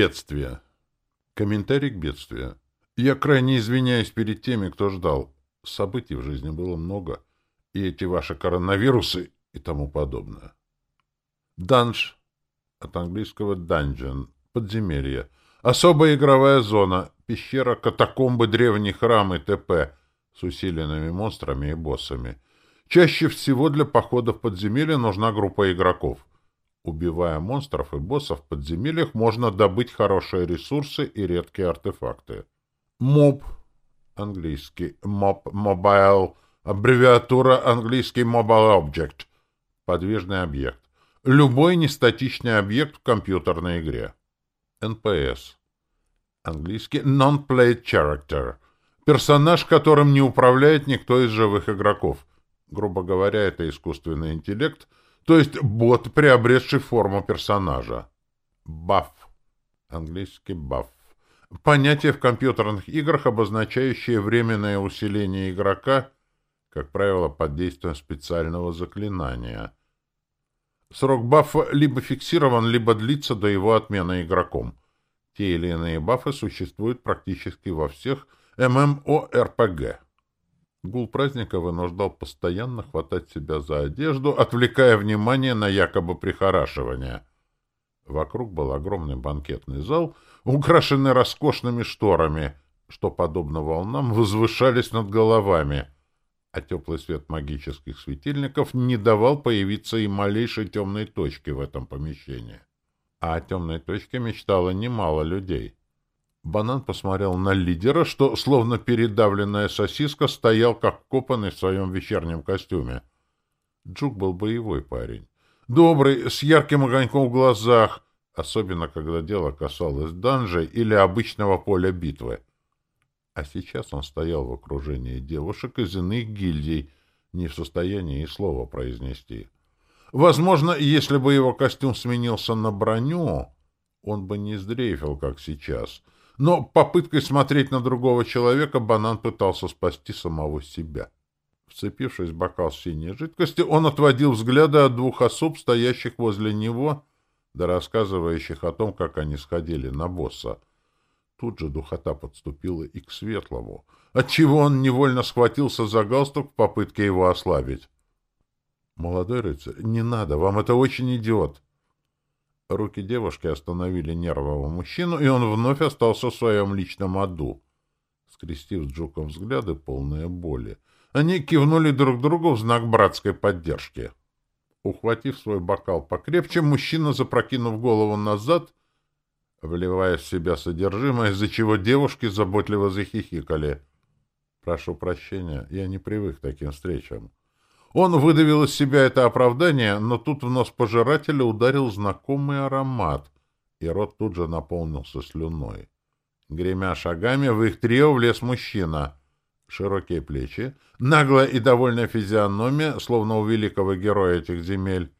Бедствие. Комментарий к бедствию. Я крайне извиняюсь перед теми, кто ждал. Событий в жизни было много, и эти ваши коронавирусы и тому подобное. Данж. От английского dungeon. Подземелье. Особая игровая зона. Пещера, катакомбы, древний храм и т.п. с усиленными монстрами и боссами. Чаще всего для похода в подземелье нужна группа игроков. Убивая монстров и боссов в подземельях, можно добыть хорошие ресурсы и редкие артефакты. Моб. Английский. Mob, mobile. Аббревиатура английский Mobile Object. Подвижный объект. Любой нестатичный объект в компьютерной игре. NPS. Английский Non-Played Character. Персонаж, которым не управляет никто из живых игроков. Грубо говоря, это искусственный интеллект, то есть бот, приобретший форму персонажа. Баф. Английский баф. Понятие в компьютерных играх, обозначающее временное усиление игрока, как правило, под действием специального заклинания – Срок бафа либо фиксирован, либо длится до его отмены игроком. Те или иные бафы существуют практически во всех ММО-РПГ. Гул праздника вынуждал постоянно хватать себя за одежду, отвлекая внимание на якобы прихорашивание. Вокруг был огромный банкетный зал, украшенный роскошными шторами, что, подобно волнам, возвышались над головами — а теплый свет магических светильников не давал появиться и малейшей темной точки в этом помещении. А о темной точке мечтало немало людей. Банан посмотрел на лидера, что, словно передавленная сосиска, стоял как копанный в своем вечернем костюме. Джук был боевой парень. Добрый, с ярким огоньком в глазах, особенно когда дело касалось данжей или обычного поля битвы. А сейчас он стоял в окружении девушек из иных гильдий, не в состоянии и слова произнести. Возможно, если бы его костюм сменился на броню, он бы не сдрейфил, как сейчас. Но попыткой смотреть на другого человека банан пытался спасти самого себя. Вцепившись в бокал синей жидкости, он отводил взгляды от двух особ, стоящих возле него, да рассказывающих о том, как они сходили на босса — Тут же духота подступила и к светлому, отчего он невольно схватился за галстук в попытке его ослабить. «Молодой рыцарь, не надо, вам это очень идет!» Руки девушки остановили нервного мужчину, и он вновь остался в своем личном аду. Скрестив с Джуком взгляды, полные боли, они кивнули друг другу в знак братской поддержки. Ухватив свой бокал покрепче, мужчина, запрокинув голову назад, вливая в себя содержимое, из-за чего девушки заботливо захихикали. «Прошу прощения, я не привык к таким встречам». Он выдавил из себя это оправдание, но тут в нос пожирателя ударил знакомый аромат, и рот тут же наполнился слюной. Гремя шагами, в их трио влез мужчина. Широкие плечи, наглая и довольная физиономия, словно у великого героя этих земель.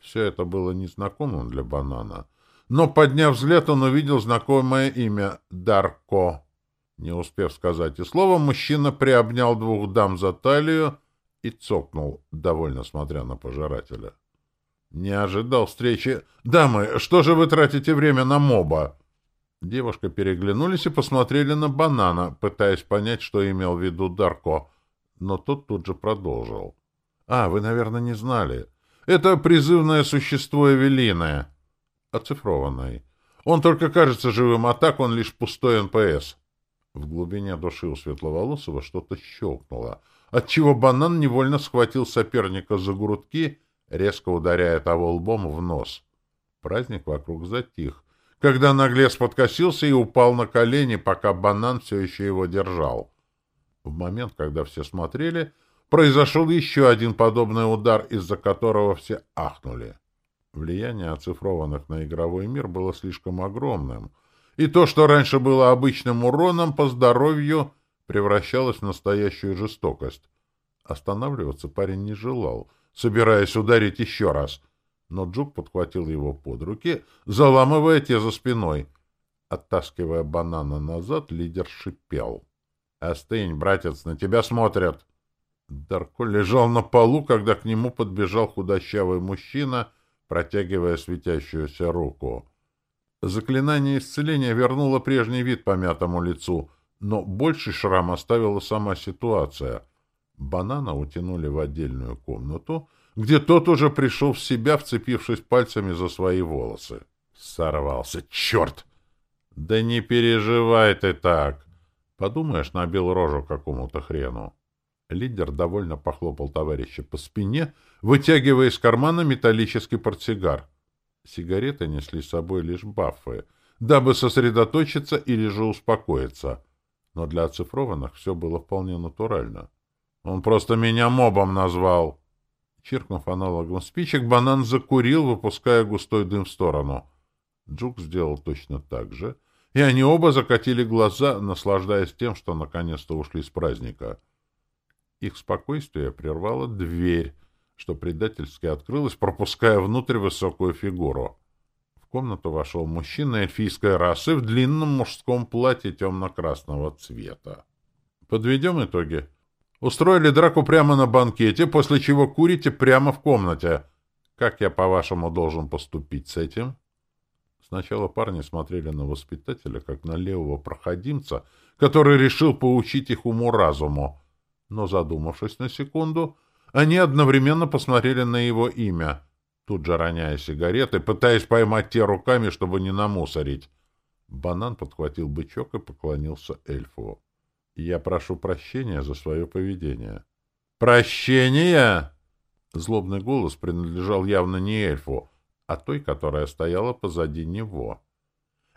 Все это было незнакомым для банана — но, подняв взгляд, он увидел знакомое имя — Дарко. Не успев сказать и слова, мужчина приобнял двух дам за талию и цокнул, довольно смотря на пожирателя. Не ожидал встречи. «Дамы, что же вы тратите время на моба?» Девушки переглянулись и посмотрели на банана, пытаясь понять, что имел в виду Дарко, но тот тут же продолжил. «А, вы, наверное, не знали. Это призывное существо Эвелины» оцифрованной. Он только кажется живым, а так он лишь пустой НПС. В глубине души у Светловолосого что-то щелкнуло, отчего банан невольно схватил соперника за грудки, резко ударяя того лбом в нос. Праздник вокруг затих, когда наглец подкосился и упал на колени, пока банан все еще его держал. В момент, когда все смотрели, произошел еще один подобный удар, из-за которого все ахнули. Влияние оцифрованных на игровой мир было слишком огромным, и то, что раньше было обычным уроном по здоровью, превращалось в настоящую жестокость. Останавливаться парень не желал, собираясь ударить еще раз, но Джук подхватил его под руки, заламывая те за спиной. Оттаскивая банана назад, лидер шипел. — Остынь, братец, на тебя смотрят! Дарко лежал на полу, когда к нему подбежал худощавый мужчина — протягивая светящуюся руку. Заклинание исцеления вернуло прежний вид помятому лицу, но больший шрам оставила сама ситуация. Банана утянули в отдельную комнату, где тот уже пришел в себя, вцепившись пальцами за свои волосы. Сорвался. Черт! Да не переживай ты так! Подумаешь, набил рожу какому-то хрену. Лидер довольно похлопал товарища по спине, вытягивая из кармана металлический портсигар. Сигареты несли с собой лишь бафы, дабы сосредоточиться или же успокоиться. Но для оцифрованных все было вполне натурально. Он просто меня мобом назвал. Чиркнув аналогом спичек, банан закурил, выпуская густой дым в сторону. Джук сделал точно так же, и они оба закатили глаза, наслаждаясь тем, что наконец-то ушли с праздника. Их спокойствие прервала дверь, что предательски открылась, пропуская внутрь высокую фигуру. Комнату вошел мужчина эльфийской расы в длинном мужском платье темно-красного цвета. Подведем итоги. Устроили драку прямо на банкете, после чего курите прямо в комнате. Как я, по-вашему, должен поступить с этим? Сначала парни смотрели на воспитателя, как на левого проходимца, который решил поучить их уму-разуму но, задумавшись на секунду, они одновременно посмотрели на его имя, тут же роняя сигареты, пытаясь поймать те руками, чтобы не намусорить. Банан подхватил бычок и поклонился эльфу. «Я прошу прощения за свое поведение». «Прощения?» Злобный голос принадлежал явно не эльфу, а той, которая стояла позади него.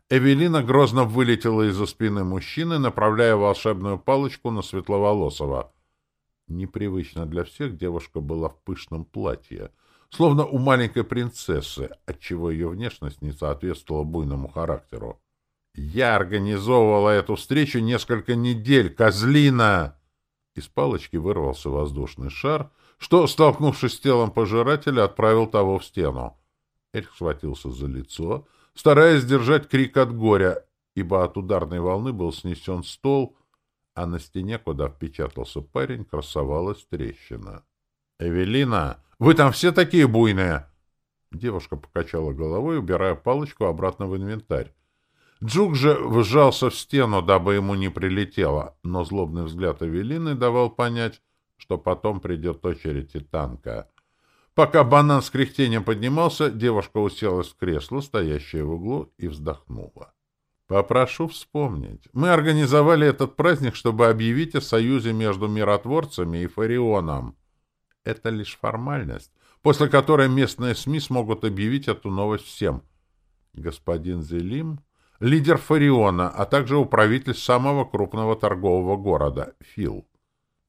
Эвелина грозно вылетела из-за спины мужчины, направляя волшебную палочку на Светловолосого. Непривычно для всех девушка была в пышном платье, словно у маленькой принцессы, отчего ее внешность не соответствовала буйному характеру. «Я организовывала эту встречу несколько недель, козлина!» Из палочки вырвался воздушный шар, что, столкнувшись с телом пожирателя, отправил того в стену. Эльф схватился за лицо, стараясь сдержать крик от горя, ибо от ударной волны был снесен стол — а на стене, куда впечатался парень, красовалась трещина. «Эвелина, вы там все такие буйные!» Девушка покачала головой, убирая палочку обратно в инвентарь. Джук же вжался в стену, дабы ему не прилетело, но злобный взгляд Эвелины давал понять, что потом придет очередь и танка. Пока банан с кряхтением поднимался, девушка уселась в кресло, стоящее в углу, и вздохнула. Попрошу вспомнить. Мы организовали этот праздник, чтобы объявить о союзе между миротворцами и Фарионом. Это лишь формальность, после которой местные СМИ смогут объявить эту новость всем. Господин Зелим — лидер Фариона, а также управитель самого крупного торгового города — Фил.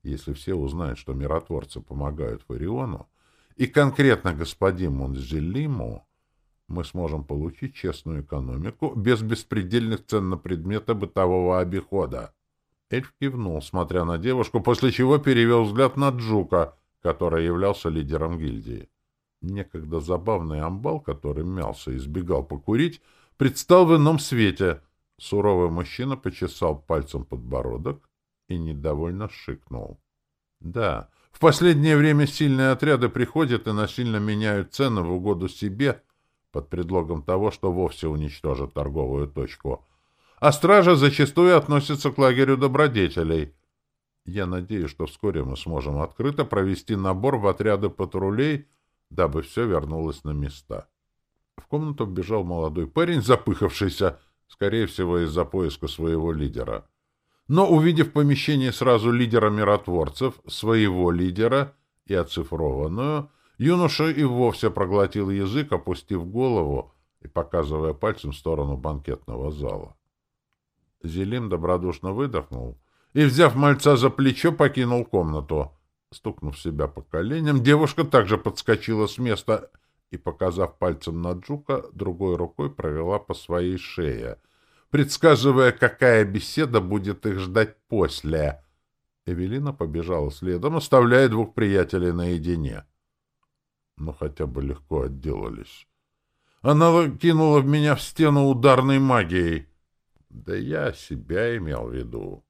Если все узнают, что миротворцы помогают Фариону, и конкретно господину Зелиму, мы сможем получить честную экономику без беспредельных цен на предметы бытового обихода. Эльф кивнул, смотря на девушку, после чего перевел взгляд на Джука, который являлся лидером гильдии. Некогда забавный амбал, который мялся и избегал покурить, предстал в ином свете. Суровый мужчина почесал пальцем подбородок и недовольно шикнул. Да, в последнее время сильные отряды приходят и насильно меняют цены в угоду себе под предлогом того, что вовсе уничтожат торговую точку. А стража зачастую относится к лагерю добродетелей. Я надеюсь, что вскоре мы сможем открыто провести набор в отряды патрулей, дабы все вернулось на места. В комнату вбежал молодой парень, запыхавшийся, скорее всего, из-за поиска своего лидера. Но, увидев помещение сразу лидера миротворцев, своего лидера и оцифрованную, Юноша и вовсе проглотил язык, опустив голову и показывая пальцем в сторону банкетного зала. Зелим добродушно выдохнул и, взяв мальца за плечо, покинул комнату. Стукнув себя по коленям, девушка также подскочила с места и, показав пальцем на Джука, другой рукой провела по своей шее, предсказывая, какая беседа будет их ждать после. Эвелина побежала следом, оставляя двух приятелей наедине но хотя бы легко отделались. Она кинула в меня в стену ударной магией. Да я себя имел в виду.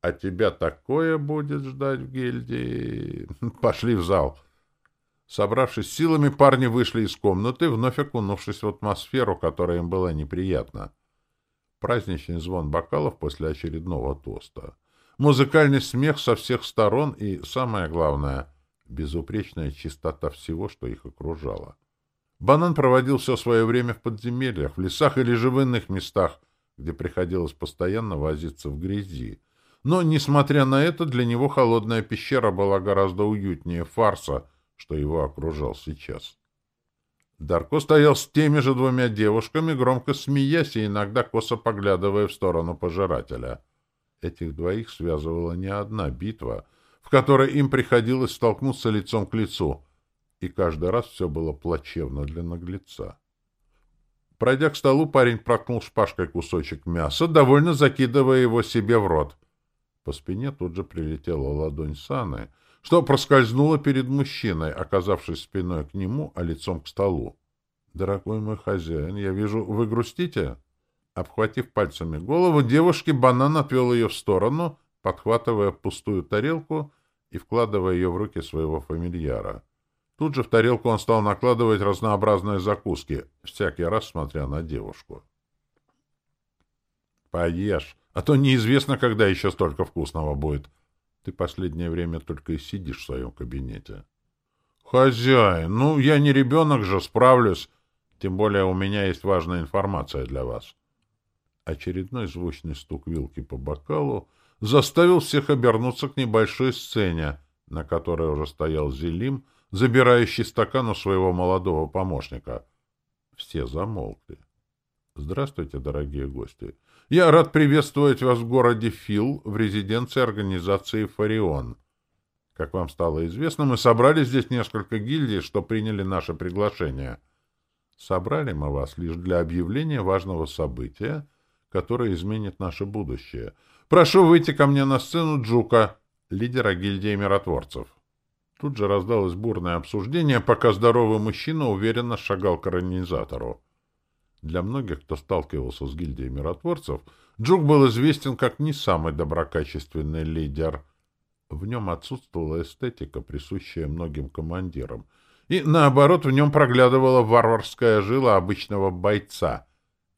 А тебя такое будет ждать в гильдии. Пошли в зал. Собравшись силами, парни вышли из комнаты, вновь окунувшись в атмосферу, которая им была неприятна. Праздничный звон бокалов после очередного тоста. Музыкальный смех со всех сторон и, самое главное, безупречная чистота всего, что их окружало. Банан проводил все свое время в подземельях, в лесах или иных местах, где приходилось постоянно возиться в грязи. Но, несмотря на это, для него холодная пещера была гораздо уютнее фарса, что его окружал сейчас. Дарко стоял с теми же двумя девушками, громко смеясь и иногда косо поглядывая в сторону пожирателя. Этих двоих связывала не одна битва, в которой им приходилось столкнуться лицом к лицу, и каждый раз все было плачевно для наглеца. Пройдя к столу, парень проткнул шпажкой кусочек мяса, довольно закидывая его себе в рот. По спине тут же прилетела ладонь Саны, что проскользнуло перед мужчиной, оказавшись спиной к нему, а лицом к столу. — Дорогой мой хозяин, я вижу, вы грустите? Обхватив пальцами голову девушки, банан отвел ее в сторону, подхватывая пустую тарелку и вкладывая ее в руки своего фамильяра. Тут же в тарелку он стал накладывать разнообразные закуски, всякий раз смотря на девушку. «Поешь, а то неизвестно, когда еще столько вкусного будет. Ты последнее время только и сидишь в своем кабинете». «Хозяин, ну, я не ребенок же, справлюсь. Тем более у меня есть важная информация для вас». Очередной звучный стук вилки по бокалу заставил всех обернуться к небольшой сцене, на которой уже стоял Зелим, забирающий стакан у своего молодого помощника. Все замолкли. Здравствуйте, дорогие гости. Я рад приветствовать вас в городе Фил, в резиденции организации «Фарион». Как вам стало известно, мы собрали здесь несколько гильдий, что приняли наше приглашение. Собрали мы вас лишь для объявления важного события, которое изменит наше будущее. Прошу выйти ко мне на сцену Джука, лидера гильдии миротворцев. Тут же раздалось бурное обсуждение, пока здоровый мужчина уверенно шагал к организатору. Для многих, кто сталкивался с гильдией миротворцев, Джук был известен как не самый доброкачественный лидер. В нем отсутствовала эстетика, присущая многим командирам. И, наоборот, в нем проглядывала варварская жила обычного бойца,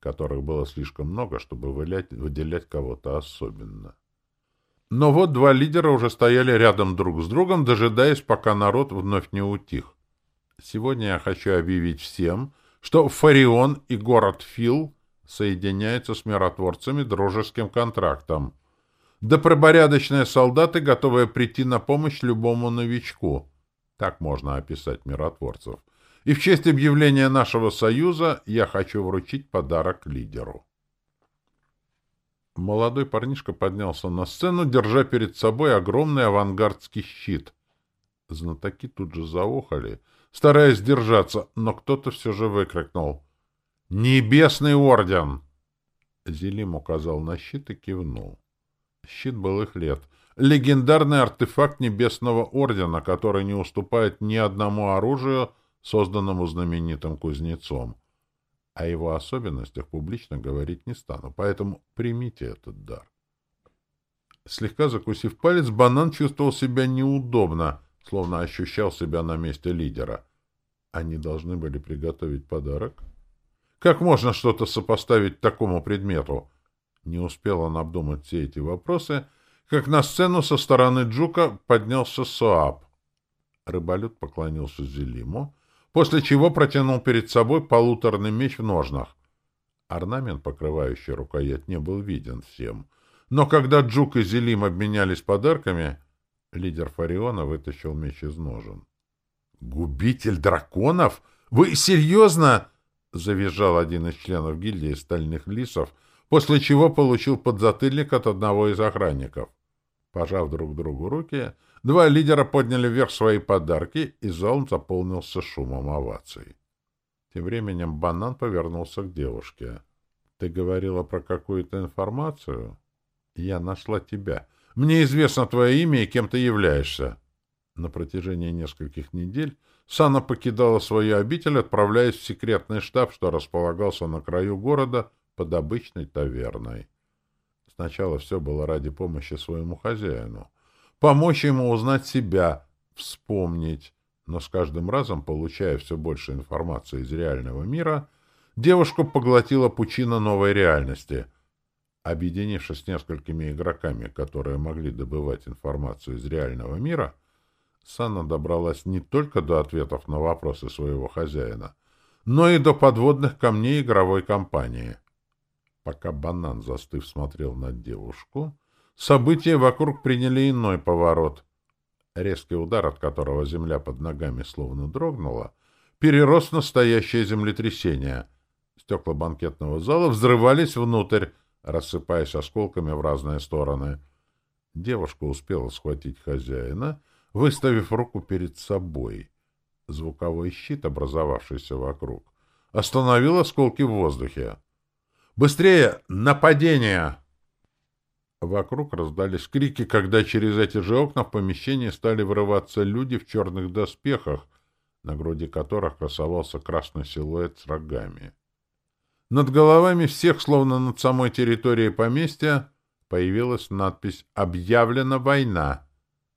которых было слишком много, чтобы выделять кого-то особенно. Но вот два лидера уже стояли рядом друг с другом, дожидаясь, пока народ вновь не утих. Сегодня я хочу объявить всем, что Фарион и город Фил соединяются с миротворцами дружеским контрактом. Добропорядочные солдаты, готовые прийти на помощь любому новичку. Так можно описать миротворцев. И в честь объявления нашего союза я хочу вручить подарок лидеру. Молодой парнишка поднялся на сцену, держа перед собой огромный авангардский щит. Знатоки тут же заохали, стараясь держаться, но кто-то все же выкрикнул. «Небесный орден!» Зелим указал на щит и кивнул. Щит был их лет. Легендарный артефакт Небесного Ордена, который не уступает ни одному оружию, созданному знаменитым кузнецом. О его особенностях публично говорить не стану, поэтому примите этот дар. Слегка закусив палец, банан чувствовал себя неудобно, словно ощущал себя на месте лидера. Они должны были приготовить подарок? Как можно что-то сопоставить такому предмету? Не успел он обдумать все эти вопросы, как на сцену со стороны Джука поднялся Соап. Рыболюд поклонился Зелиму, после чего протянул перед собой полуторный меч в ножнах. Орнамент, покрывающий рукоять, не был виден всем. Но когда Джук и Зелим обменялись подарками, лидер Фариона вытащил меч из ножен. «Губитель драконов? Вы серьезно?» — завизжал один из членов гильдии стальных лисов, после чего получил подзатыльник от одного из охранников. Пожав друг другу руки, Два лидера подняли вверх свои подарки, и зал заполнился шумом оваций. Тем временем банан повернулся к девушке. — Ты говорила про какую-то информацию? — Я нашла тебя. Мне известно твое имя и кем ты являешься. На протяжении нескольких недель Сана покидала свою обитель, отправляясь в секретный штаб, что располагался на краю города под обычной таверной. Сначала все было ради помощи своему хозяину — помочь ему узнать себя, вспомнить. Но с каждым разом, получая все больше информации из реального мира, девушку поглотила пучина новой реальности. Объединившись с несколькими игроками, которые могли добывать информацию из реального мира, Санна добралась не только до ответов на вопросы своего хозяина, но и до подводных камней игровой компании. Пока банан, застыв, смотрел на девушку, события вокруг приняли иной поворот. Резкий удар, от которого земля под ногами словно дрогнула, перерос настоящее землетрясение. Стекла банкетного зала взрывались внутрь, рассыпаясь осколками в разные стороны. Девушка успела схватить хозяина, выставив руку перед собой. Звуковой щит, образовавшийся вокруг, остановил осколки в воздухе. «Быстрее! Нападение!» Вокруг раздались крики, когда через эти же окна в помещении стали вырываться люди в черных доспехах, на груди которых красовался красный силуэт с рогами. Над головами всех, словно над самой территорией поместья, появилась надпись «Объявлена война».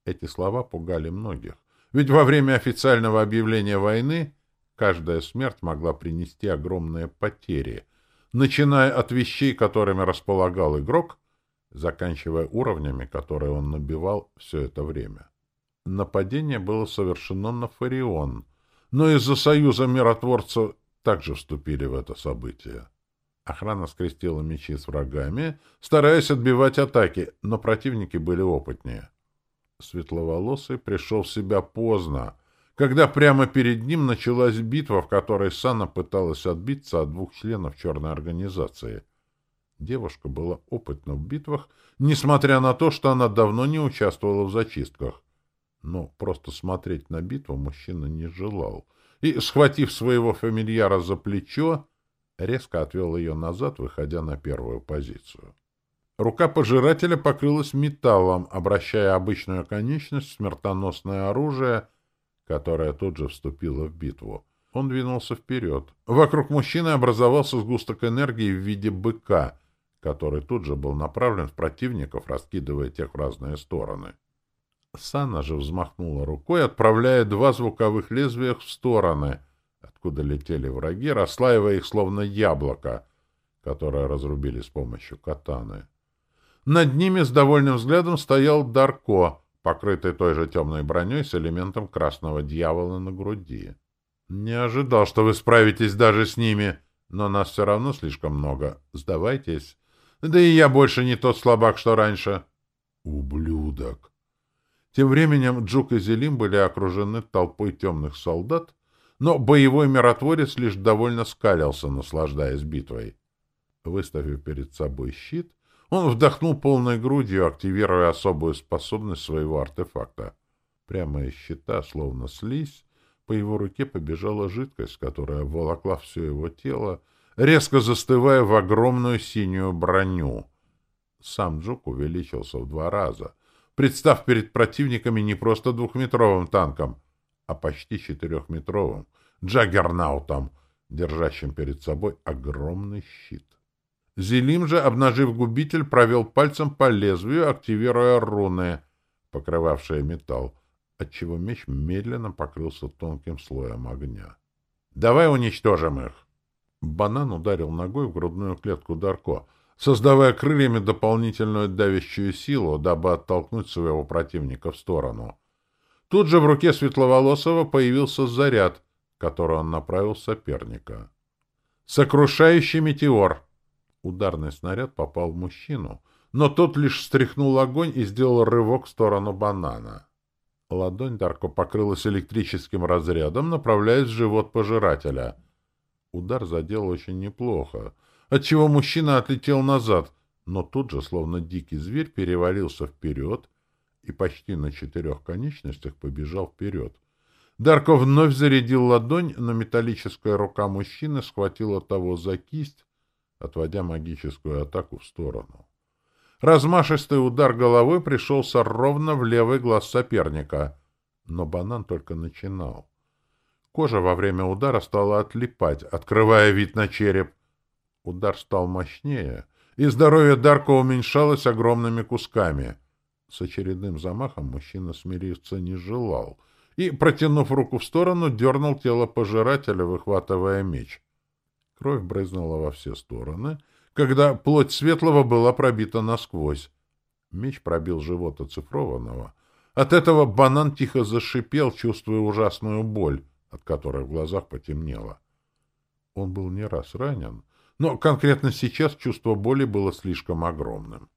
Эти слова пугали многих. Ведь во время официального объявления войны каждая смерть могла принести огромные потери, начиная от вещей, которыми располагал игрок, заканчивая уровнями, которые он набивал все это время. Нападение было совершено на Фарион, но из-за союза миротворцев также вступили в это событие. Охрана скрестила мечи с врагами, стараясь отбивать атаки, но противники были опытнее. Светловолосый пришел в себя поздно, когда прямо перед ним началась битва, в которой Сана пыталась отбиться от двух членов черной организации. Девушка была опытна в битвах, несмотря на то, что она давно не участвовала в зачистках. Но просто смотреть на битву мужчина не желал. И, схватив своего фамильяра за плечо, резко отвел ее назад, выходя на первую позицию. Рука пожирателя покрылась металлом, обращая обычную конечность в смертоносное оружие, которое тут же вступило в битву. Он двинулся вперед. Вокруг мужчины образовался сгусток энергии в виде быка, который тут же был направлен в противников, раскидывая тех в разные стороны. Сана же взмахнула рукой, отправляя два звуковых лезвия в стороны, откуда летели враги, расслаивая их словно яблоко, которое разрубили с помощью катаны. Над ними с довольным взглядом стоял Дарко, покрытый той же темной броней с элементом красного дьявола на груди. «Не ожидал, что вы справитесь даже с ними, но нас все равно слишком много. Сдавайтесь. Да и я больше не тот слабак, что раньше». «Ублюдок!» Тем временем Джук и Зелим были окружены толпой темных солдат, но боевой миротворец лишь довольно скалился, наслаждаясь битвой. Выставив перед собой щит, он вдохнул полной грудью, активируя особую способность своего артефакта. Прямо из щита, словно слизь, по его руке побежала жидкость, которая волокла все его тело, резко застывая в огромную синюю броню. Сам Джук увеличился в два раза, представ перед противниками не просто двухметровым танком, а почти четырехметровым, джаггернаутом, держащим перед собой огромный щит. Зелим же, обнажив губитель, провел пальцем по лезвию, активируя руны, покрывавшие металл, отчего меч медленно покрылся тонким слоем огня. «Давай уничтожим их!» Банан ударил ногой в грудную клетку Дарко, создавая крыльями дополнительную давящую силу, дабы оттолкнуть своего противника в сторону. Тут же в руке Светловолосого появился заряд, который он направил соперника. «Сокрушающий метеор!» Ударный снаряд попал в мужчину, но тот лишь стряхнул огонь и сделал рывок в сторону банана. Ладонь Дарко покрылась электрическим разрядом, направляясь в живот пожирателя. Удар задел очень неплохо, отчего мужчина отлетел назад, но тут же, словно дикий зверь, перевалился вперед и почти на четырех конечностях побежал вперед. Дарко вновь зарядил ладонь, но металлическая рука мужчины схватила того за кисть, отводя магическую атаку в сторону. Размашистый удар головой пришелся ровно в левый глаз соперника, но банан только начинал. Кожа во время удара стала отлипать, открывая вид на череп. Удар стал мощнее, и здоровье Дарка уменьшалось огромными кусками. С очередным замахом мужчина смириться не желал и, протянув руку в сторону, дернул тело пожирателя, выхватывая меч. Кровь брызнула во все стороны, когда плоть светлого была пробита насквозь. Меч пробил живот оцифрованного. От этого банан тихо зашипел, чувствуя ужасную боль, от которой в глазах потемнело. Он был не раз ранен, но конкретно сейчас чувство боли было слишком огромным.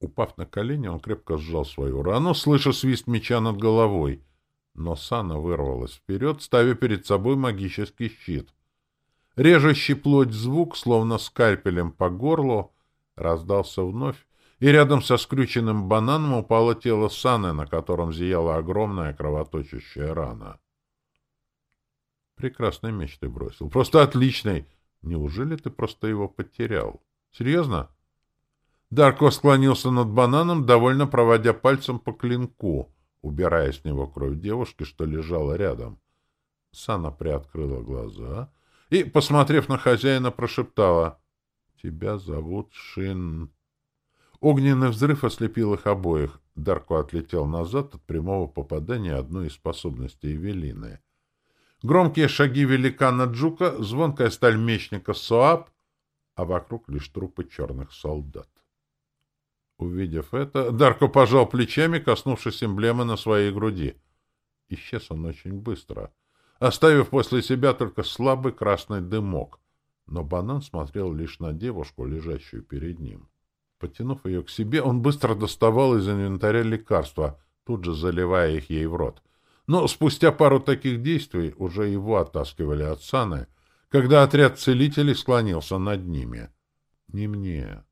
Упав на колени, он крепко сжал свою рану, слыша свист меча над головой. Но Сана вырвалась вперед, ставя перед собой магический щит. Режущий плоть звук, словно скальпелем по горлу, раздался вновь, и рядом со скрюченным бананом упало тело Саны, на котором зияла огромная кровоточащая рана. Прекрасный меч ты бросил. Просто отличный. Неужели ты просто его потерял? Серьезно? Дарко склонился над бананом, довольно проводя пальцем по клинку, убирая с него кровь девушки, что лежала рядом. Сана приоткрыла глаза и, посмотрев на хозяина, прошептала. — Тебя зовут Шин... Огненный взрыв ослепил их обоих. Дарко отлетел назад от прямого попадания одной из способностей Эвелины. Громкие шаги великана Джука, звонкая сталь мечника Соап, а вокруг лишь трупы черных солдат. Увидев это, Дарко пожал плечами, коснувшись эмблемы на своей груди. Исчез он очень быстро, оставив после себя только слабый красный дымок. Но банан смотрел лишь на девушку, лежащую перед ним. Потянув ее к себе, он быстро доставал из инвентаря лекарства, тут же заливая их ей в рот. Но спустя пару таких действий уже его оттаскивали от саны, когда отряд целителей склонился над ними. Не мне.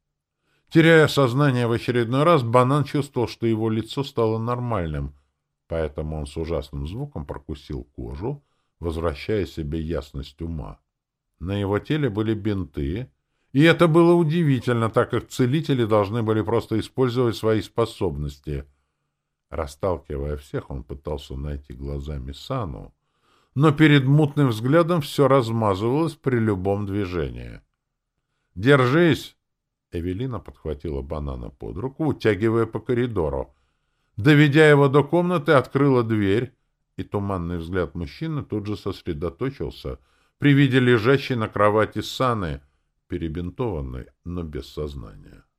Теряя сознание в очередной раз, банан чувствовал, что его лицо стало нормальным, поэтому он с ужасным звуком прокусил кожу, возвращая себе ясность ума. На его теле были бинты, и это было удивительно, так как целители должны были просто использовать свои способности. Расталкивая всех, он пытался найти глазами Сану, но перед мутным взглядом все размазывалось при любом движении. «Держись!» Эвелина подхватила банана под руку, утягивая по коридору. Доведя его до комнаты, открыла дверь, и туманный взгляд мужчины тут же сосредоточился при виде лежащей на кровати Саны, перебинтованной, но без сознания.